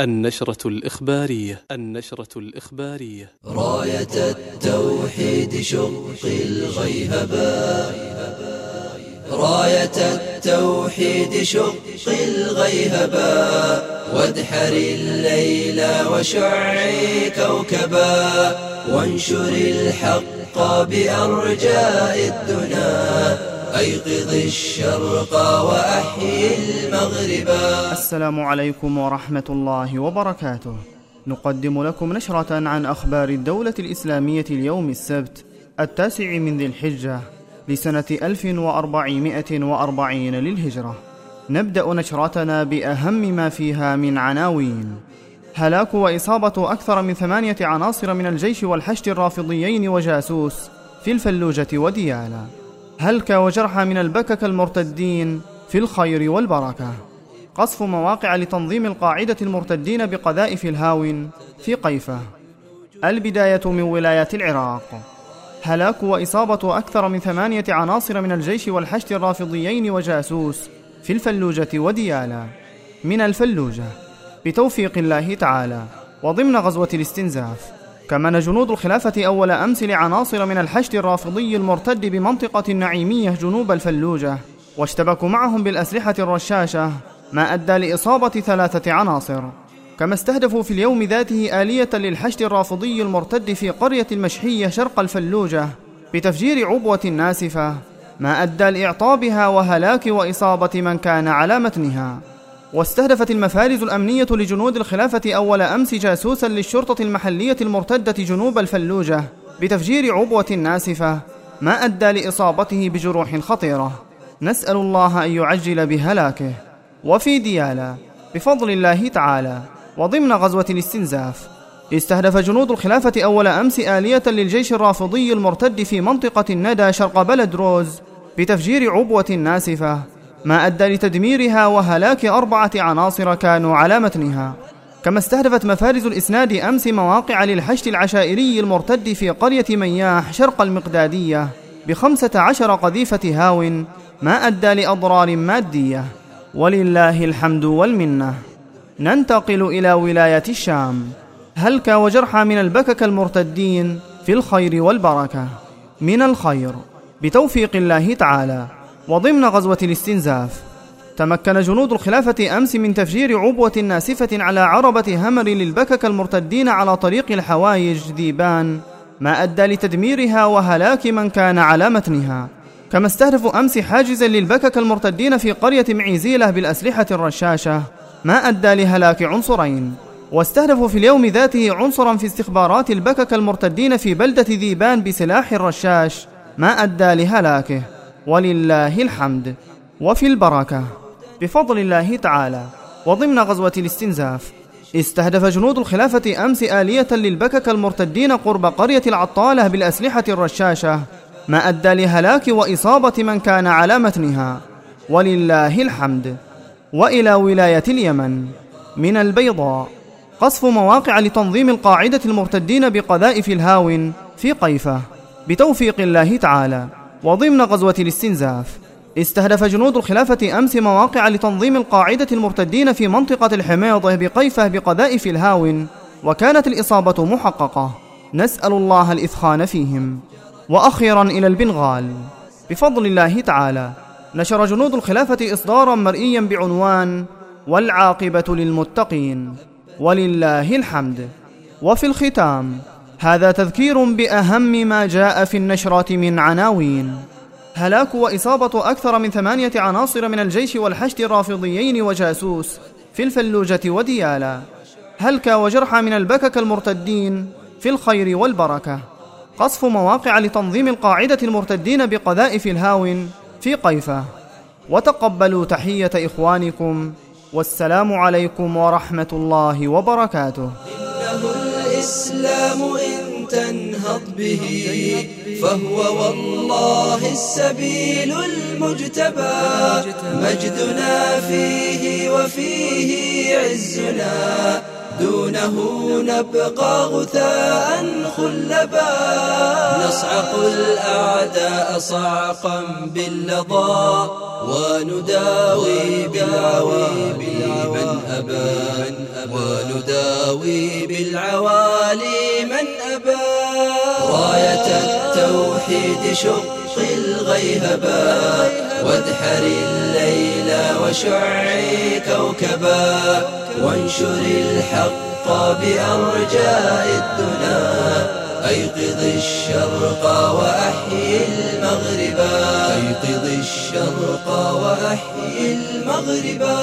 النشرة الإخبارية النشرة الإخبارية. راية التوحيد شق الغيهبا راية التوحيد شق الغيهبا وادحر الليل وشعي كوكبا. وانشر الحق بأرجاء الدنا. أيقظ الشرق وأحيي المغرب. السلام عليكم ورحمة الله وبركاته. نقدم لكم نشرة عن أخبار الدولة الإسلامية اليوم السبت التاسع من ذي الحجة لسنة 1440 للهجرة. نبدأ نشرتنا بأهم ما فيها من عناوين. هلاك وإصابة أكثر من ثمانية عناصر من الجيش والحشد الرافضيين وجاسوس في الفلوجة وديالا. هلك وجرحى من البكك المرتدين في الخير والبركة. قصف مواقع لتنظيم القاعدة المرتدين بقذائف الهاون في قيفة. البداية من ولاية العراق. هلاك وإصابة أكثر من ثمانية عناصر من الجيش والحشد الرافضيين وجاسوس في الفلوجة وديالا. من الفلوجة. بتوفيق الله تعالى. وضمن غزوة الاستنزاف. كمن جنود الخلافة أول أمس لعناصر من الحشد الرافضي المرتد بمنطقة النعيمية جنوب الفلوجة واشتبكوا معهم بالأسلحة الرشاشة ما أدى لإصابة ثلاثة عناصر. كما استهدفوا في اليوم ذاته آلية للحشد الرافضي المرتد في قرية المشحية شرق الفلوجة بتفجير عبوة ناسفة ما أدى لإعطابها وهلاك وإصابة من كان على متنها. واستهدفت المفارز الأمنية لجنود الخلافة أول أمس جاسوسا للشرطة المحلية المرتدة جنوب الفلوجة بتفجير عبوة ناسفة ما أدى لإصابته بجروح خطيرة. نسأل الله أن يعجل بهلاكه. وفي ديالا بفضل الله تعالى وضمن غزوة الاستنزاف استهدف جنود الخلافة أول أمس آلية للجيش الرافضي المرتد في منطقة الندى شرق بلد روز بتفجير عبوة ناسفة. ما أدى لتدميرها وهلاك أربعة عناصر كانوا على متنها. كما استهدفت مفارز الإسناد أمس مواقع للحشد العشائري المرتد في قرية مياح شرق المقدادية بخمسة عشر قذيفة هاو ما أدى لأضرار مادية. ولله الحمد والمنة. ننتقل إلى ولاية الشام. هلك وجرحى من البكك المرتدين في الخير والبركة. من الخير. بتوفيق الله تعالى. وضمن غزوة الاستنزاف تمكن جنود الخلافة أمس من تفجير عبوة ناسفة على عربة همر للبكك المرتدين على طريق الحوايج ذيبان ما أدى لتدميرها وهلاك من كان على متنها. كما استهدفوا أمس حاجزا للبكك المرتدين في قرية معيزيلة بالأسلحة الرشاشة ما أدى لهلاك عنصرين. واستهدفوا في اليوم ذاته عنصرا في استخبارات البكك المرتدين في بلدة ذيبان بسلاح الرشاش ما أدى لهلاكه. ولله الحمد وفي البركة. بفضل الله تعالى وضمن غزوة الاستنزاف استهدف جنود الخلافة أمس آلية للبكك المرتدين قرب قرية العطالة بالأسلحة الرشاشة ما أدى لهلاك وإصابة من كان على متنها. ولله الحمد. وإلى ولاية اليمن. من البيضاء. قصف مواقع لتنظيم القاعدة المرتدين بقذائف الهاون في قيفة. بتوفيق الله تعالى. وضمن غزوة الاستنزاف استهدف جنود الخلافة أمس مواقع لتنظيم القاعدة المرتدين في منطقة الحميضة بقيفة بقذائف الهاون وكانت الإصابة محققة. نسأل الله الإثخان فيهم. وأخيرا إلى البنغال. بفضل الله تعالى نشر جنود الخلافة إصدارا مرئيا بعنوان والعاقبة للمتقين. ولله الحمد. وفي الختام هذا تذكير بأهم ما جاء في النشرة من عناوين. هلاك وإصابة أكثر من ثمانية عناصر من الجيش والحشد الرافضيين وجاسوس في الفلوجة وديالا. هلك وجرحى من البكك المرتدين في الخير والبركة. قصف مواقع لتنظيم القاعدة المرتدين بقذائف الهاون في قيفة وتقبلوا تحية إخوانكم والسلام عليكم ورحمة الله وبركاته. الإسلام إن تنهض به فهو والله السبيل المجتبى. مجدنا فيه وفيه عزنا. دونه نبقى غثاء خلبا. نصعق الأعداء صعقا باللظى ونداوي بالعويب من أبى. يساوي بالعوالي من أبى. التوحيد شق الغيهبا وادحر الليل وشعي كوكبا وانشر الحق بأرجاء الدنا أيقظ الشرق وأحيي المغربا أيقظ الشرق وأحيي المغربا